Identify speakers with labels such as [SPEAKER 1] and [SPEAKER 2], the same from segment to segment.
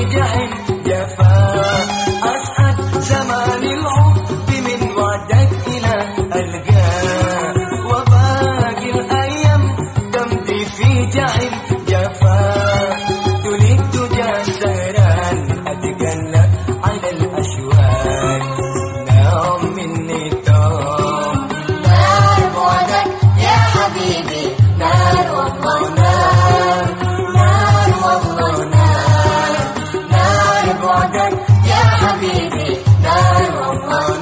[SPEAKER 1] في جحيم نار بعدك يا حبيبي نار والله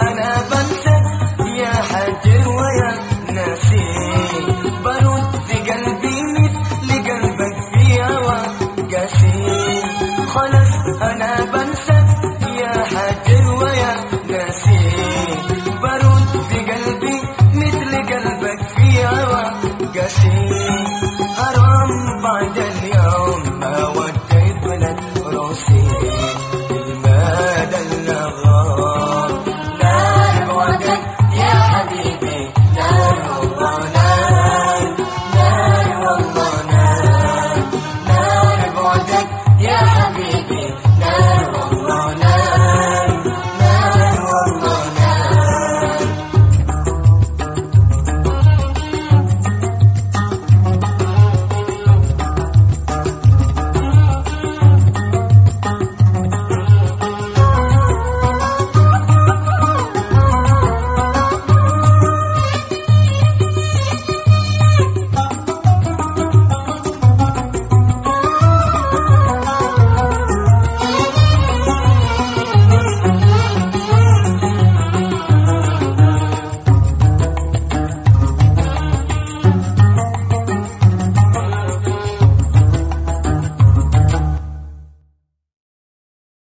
[SPEAKER 1] أنا بنسى يا حاج الويا ناسيك برد في قلبي مثل قلبك في هوا قاسي. خلاص أنا بنسى